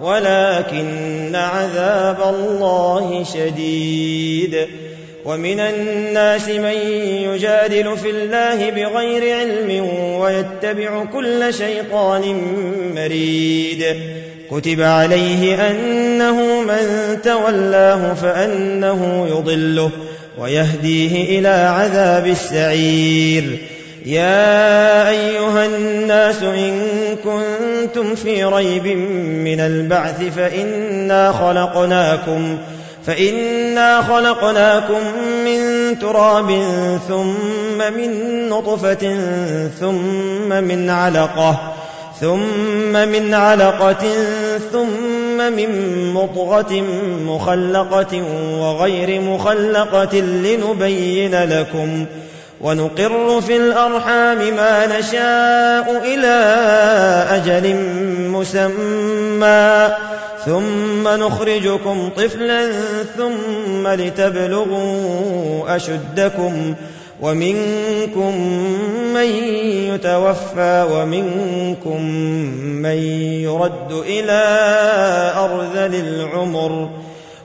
ولكن عذاب الله شديد. ومن الناس من يجادل في الله بغير علم ويتبع كل شيطان مريد. كتب عليه أنه من تولاه فأنه يضله ويهديه إلى عذاب السعير. يا أيها الناس إن كنتم في ريب من البعث فإنا خلقناكم فإنا خلقناكم من تراب ثم من نطفة ثم من علقة ثم من علقة ثم من مضغة مخلقة وغير مخلقة لنبين لكم ونقر في الأرحام ما نشاء إلى أجل مسمى. ثم نخرجكم طفلا ثم لتبلغوا أشدكم. ومنكم من يتوفى ومنكم من يرد إلى أرذل العمر.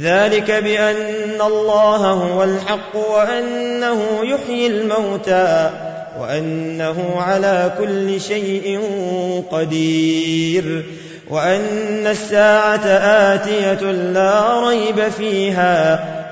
ذلك بأن الله هو الحق وأنه يحيي الموتى وأنه على كل شيء قدير وأن الساعة آتية لا ريب فيها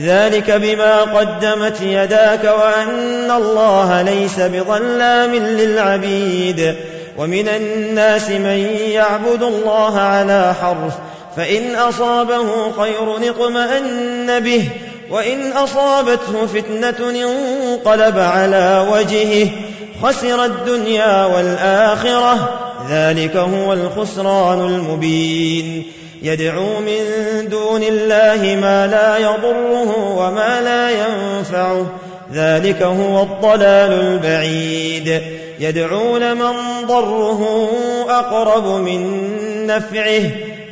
ذلك بما قدمت يداك وأن الله ليس بظلام للعبيد ومن الناس من يعبد الله على حرف فإن أصابه خير اطمأن به وإن أصابته فتنة انقلب على وجهه خسر الدنيا والآخرة ذلك هو الخسران المبين يدعو من دون الله ما لا يضره وما لا ينفعه. ذلك هو الضلال البعيد. يدعو لمن ضره أقرب من نفعه.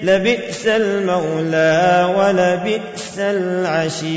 لبئس المولى ولبئس العشير.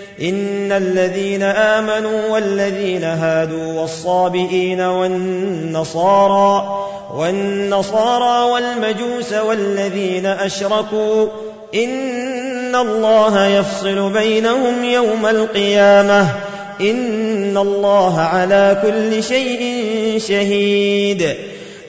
ان الذين امنوا والذين هادوا والصابئين والنصارى والنصارى والمجوس والذين اشركوا ان الله يفصل بينهم يوم القيامه ان الله على كل شيء شهيد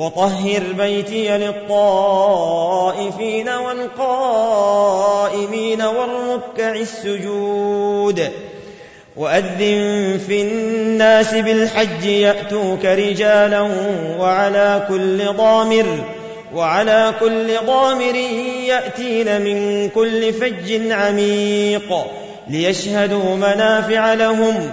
وطهر بيتي للطائفين والقائمين والركع السجود. وأذن في الناس بالحج يأتوك رجالا وعلى كل ضامر وعلى كل ضامر يأتين من كل فج عميق ليشهدوا منافع لهم.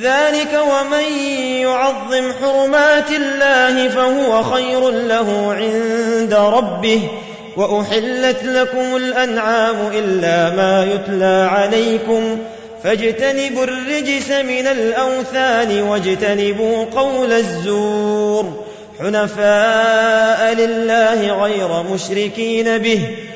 ذلك ومن يعظم حرمات الله فهو خير له عند ربه. وأحلت لكم الأنعام إلا ما يتلى عليكم. فاجتنبوا الرجس من الأوثان واجتنبوا قول الزور. حنفاء لله غير مشركين به.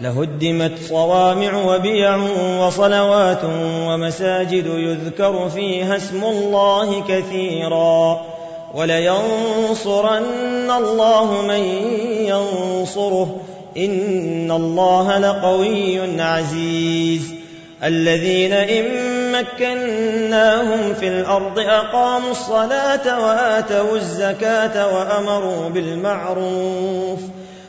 لهدمت صوامع وبيع وصلوات ومساجد يذكر فيها اسم الله كثيرا ولينصرن الله من ينصره إن الله لقوي عزيز الذين إن مكناهم في الأرض أقاموا الصلاة وآتوا الزكاة وأمروا بالمعروف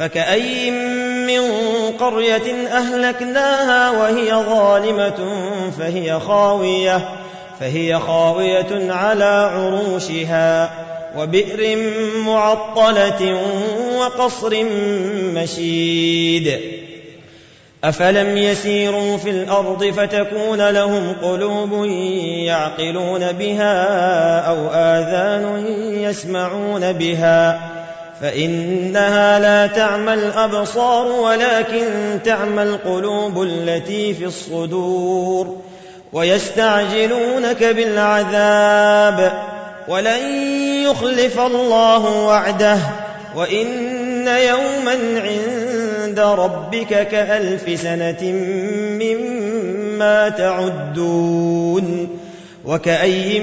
فكأي من قرية أهلكناها وهي ظالمة فهي خاوية فهي خاوية على عروشها وبئر معطلة وقصر مشيد أفلم يسيروا في الأرض فتكون لهم قلوب يعقلون بها أو آذان يسمعون بها فإنها لا تعمى الأبصار ولكن تعمى القلوب التي في الصدور ويستعجلونك بالعذاب ولن يخلف الله وعده وإن يوما عند ربك كألف سنة مما تعدون وكأي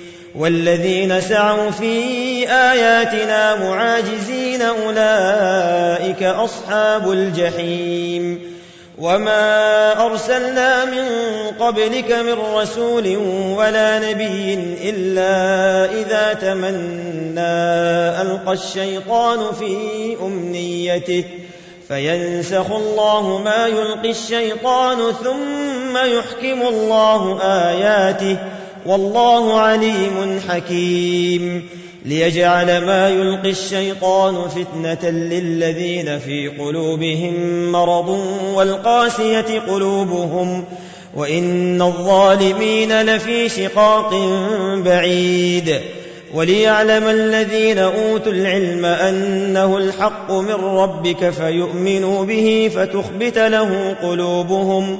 والذين سعوا في آياتنا معاجزين أولئك أصحاب الجحيم. وما أرسلنا من قبلك من رسول ولا نبي إلا إذا تمنى ألقى الشيطان في أمنيته. فينسخ الله ما يلقي الشيطان ثم يحكم الله آياته. والله عليم حكيم. ليجعل ما يلقي الشيطان فتنة للذين في قلوبهم مرض والقاسية قلوبهم وإن الظالمين لفي شقاق بعيد. وليعلم الذين أوتوا العلم أنه الحق من ربك فيؤمنوا به فتخبت له قلوبهم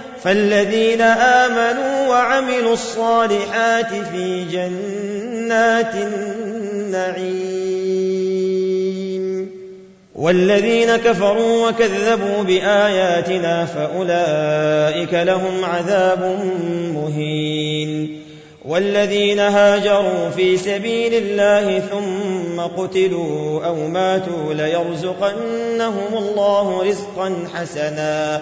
فالذين آمنوا وعملوا الصالحات في جنات النعيم. والذين كفروا وكذبوا بآياتنا فأولئك لهم عذاب مهين. والذين هاجروا في سبيل الله ثم قتلوا أو ماتوا ليرزقنهم الله رزقا حسنا.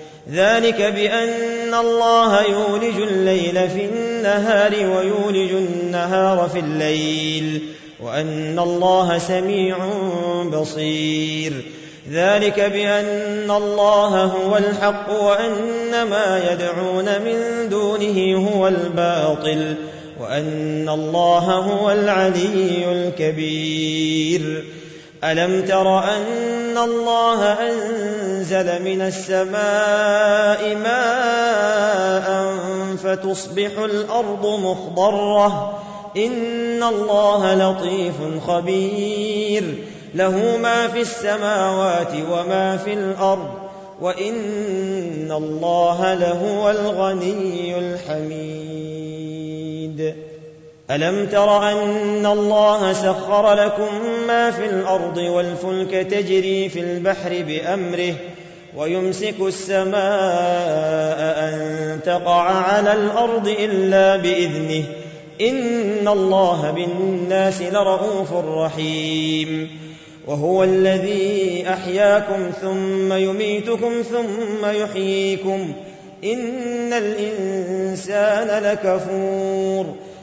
ذلك بأن الله يولج الليل في النهار ويولج النهار في الليل وأن الله سميع بصير. ذلك بأن الله هو الحق وأن ما يدعون من دونه هو الباطل وأن الله هو العلي الكبير. ألم تر أن الله أنزل من السماء ماء فتصبح الأرض مخضرة؟ إن الله لطيف خبير. له ما في السماوات وما في الأرض وإن الله لهو الغني الحميد. ألم تر أن الله سخر لكم ما في الأرض والفلك تجري في البحر بأمره ويمسك السماء أن تقع على الأرض إلا بإذنه إن الله بالناس لرءوف رحيم وهو الذي أحياكم ثم يميتكم ثم يحييكم إن الإنسان لكفور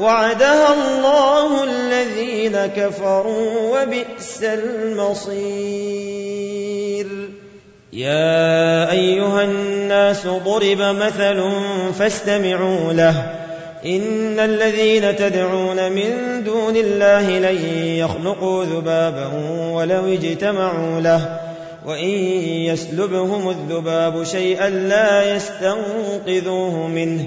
وعدها الله الذين كفروا وبئس المصير. يا أيها الناس ضرب مثل فاستمعوا له. إن الذين تدعون من دون الله لن يخلقوا ذبابا ولو اجتمعوا له. وإن يسلبهم الذباب شيئا لا يستنقذوه منه.